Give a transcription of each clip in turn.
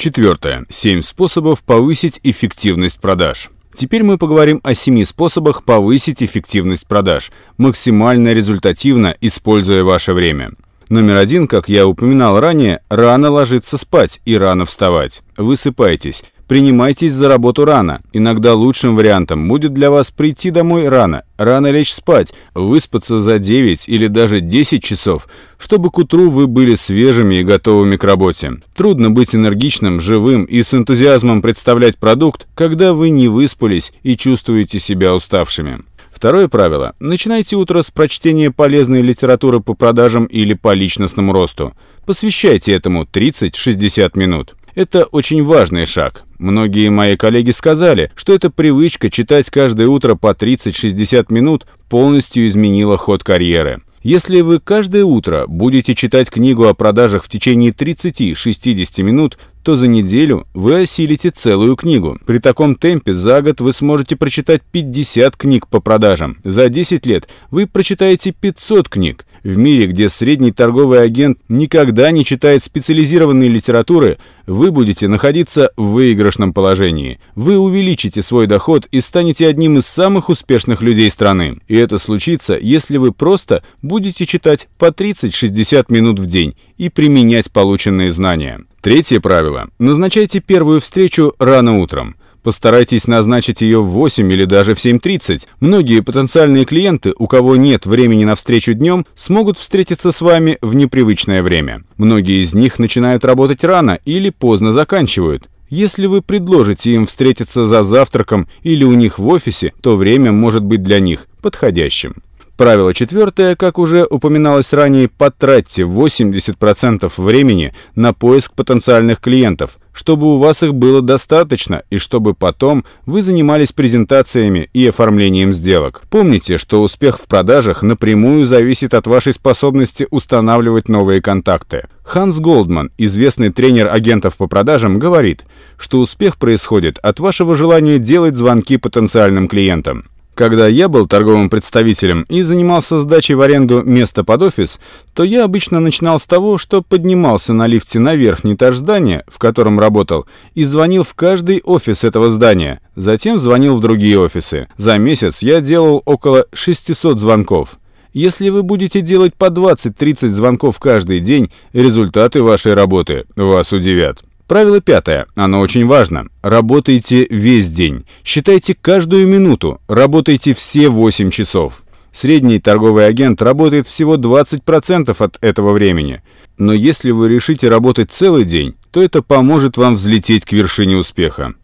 Четвертое. 7 способов повысить эффективность продаж. Теперь мы поговорим о семи способах повысить эффективность продаж, максимально результативно используя ваше время. Номер один, как я упоминал ранее, рано ложиться спать и рано вставать. Высыпайтесь. Принимайтесь за работу рано. Иногда лучшим вариантом будет для вас прийти домой рано, рано лечь спать, выспаться за 9 или даже 10 часов, чтобы к утру вы были свежими и готовыми к работе. Трудно быть энергичным, живым и с энтузиазмом представлять продукт, когда вы не выспались и чувствуете себя уставшими. Второе правило. Начинайте утро с прочтения полезной литературы по продажам или по личностному росту. Посвящайте этому 30-60 минут. Это очень важный шаг. Многие мои коллеги сказали, что эта привычка читать каждое утро по 30-60 минут полностью изменила ход карьеры. Если вы каждое утро будете читать книгу о продажах в течение 30-60 минут, то за неделю вы осилите целую книгу. При таком темпе за год вы сможете прочитать 50 книг по продажам. За 10 лет вы прочитаете 500 книг. В мире, где средний торговый агент никогда не читает специализированной литературы, вы будете находиться в выигрышном положении. Вы увеличите свой доход и станете одним из самых успешных людей страны. И это случится, если вы просто будете читать по 30-60 минут в день и применять полученные знания. Третье правило. Назначайте первую встречу рано утром. Постарайтесь назначить ее в 8 или даже в 7.30. Многие потенциальные клиенты, у кого нет времени на встречу днем, смогут встретиться с вами в непривычное время. Многие из них начинают работать рано или поздно заканчивают. Если вы предложите им встретиться за завтраком или у них в офисе, то время может быть для них подходящим. Правило четвертое, как уже упоминалось ранее, потратьте 80% времени на поиск потенциальных клиентов, чтобы у вас их было достаточно и чтобы потом вы занимались презентациями и оформлением сделок. Помните, что успех в продажах напрямую зависит от вашей способности устанавливать новые контакты. Ханс Голдман, известный тренер агентов по продажам, говорит, что успех происходит от вашего желания делать звонки потенциальным клиентам. Когда я был торговым представителем и занимался сдачей в аренду места под офис, то я обычно начинал с того, что поднимался на лифте на верхний этаж здания, в котором работал, и звонил в каждый офис этого здания. Затем звонил в другие офисы. За месяц я делал около 600 звонков. Если вы будете делать по 20-30 звонков каждый день, результаты вашей работы вас удивят. Правило пятое. Оно очень важно. Работайте весь день. Считайте каждую минуту. Работайте все 8 часов. Средний торговый агент работает всего 20% от этого времени. Но если вы решите работать целый день, то это поможет вам взлететь к вершине успеха.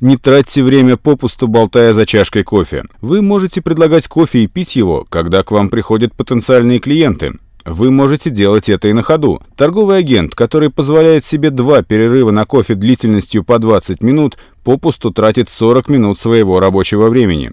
Не тратьте время попусту, болтая за чашкой кофе. Вы можете предлагать кофе и пить его, когда к вам приходят потенциальные клиенты. Вы можете делать это и на ходу. Торговый агент, который позволяет себе два перерыва на кофе длительностью по 20 минут, попусту тратит 40 минут своего рабочего времени.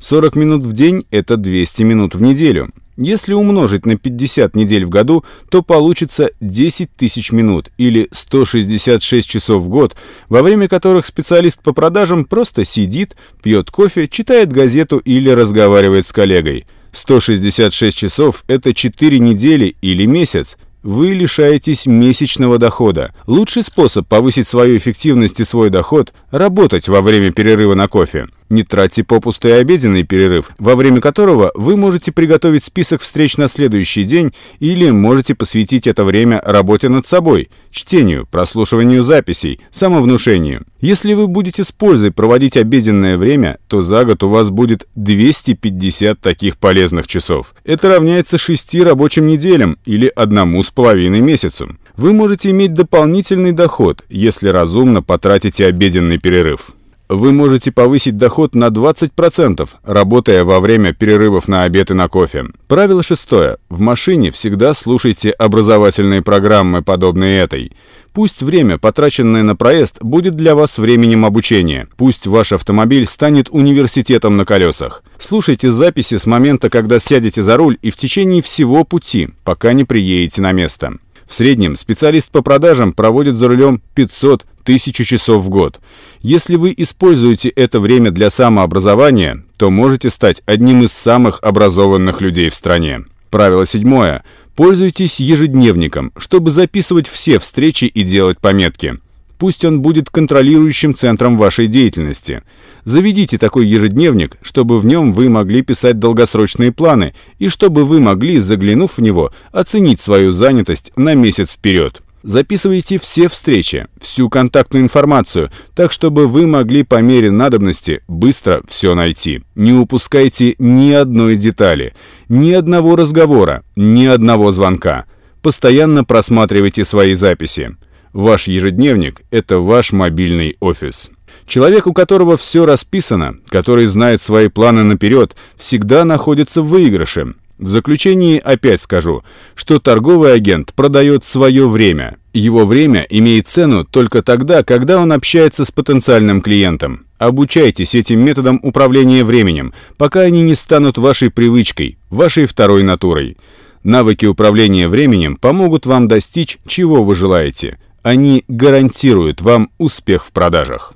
40 минут в день – это 200 минут в неделю. Если умножить на 50 недель в году, то получится 10 тысяч минут или 166 часов в год, во время которых специалист по продажам просто сидит, пьет кофе, читает газету или разговаривает с коллегой. 166 часов – это 4 недели или месяц. Вы лишаетесь месячного дохода. Лучший способ повысить свою эффективность и свой доход – работать во время перерыва на кофе. Не тратьте попусту и обеденный перерыв, во время которого вы можете приготовить список встреч на следующий день или можете посвятить это время работе над собой, чтению, прослушиванию записей, самовнушению. Если вы будете с пользой проводить обеденное время, то за год у вас будет 250 таких полезных часов. Это равняется 6 рабочим неделям или одному с половиной месяцам. Вы можете иметь дополнительный доход, если разумно потратите обеденный перерыв вы можете повысить доход на 20%, работая во время перерывов на обед и на кофе. Правило шестое. В машине всегда слушайте образовательные программы, подобные этой. Пусть время, потраченное на проезд, будет для вас временем обучения. Пусть ваш автомобиль станет университетом на колесах. Слушайте записи с момента, когда сядете за руль и в течение всего пути, пока не приедете на место. В среднем специалист по продажам проводит за рулем 500 тысячу часов в год. Если вы используете это время для самообразования, то можете стать одним из самых образованных людей в стране. Правило седьмое. Пользуйтесь ежедневником, чтобы записывать все встречи и делать пометки. Пусть он будет контролирующим центром вашей деятельности. Заведите такой ежедневник, чтобы в нем вы могли писать долгосрочные планы и чтобы вы могли, заглянув в него, оценить свою занятость на месяц вперед. Записывайте все встречи, всю контактную информацию, так чтобы вы могли по мере надобности быстро все найти. Не упускайте ни одной детали, ни одного разговора, ни одного звонка. Постоянно просматривайте свои записи. Ваш ежедневник – это ваш мобильный офис. Человек, у которого все расписано, который знает свои планы наперед, всегда находится в выигрыше. В заключении опять скажу, что торговый агент продает свое время. Его время имеет цену только тогда, когда он общается с потенциальным клиентом. Обучайтесь этим методам управления временем, пока они не станут вашей привычкой, вашей второй натурой. Навыки управления временем помогут вам достичь, чего вы желаете. Они гарантируют вам успех в продажах.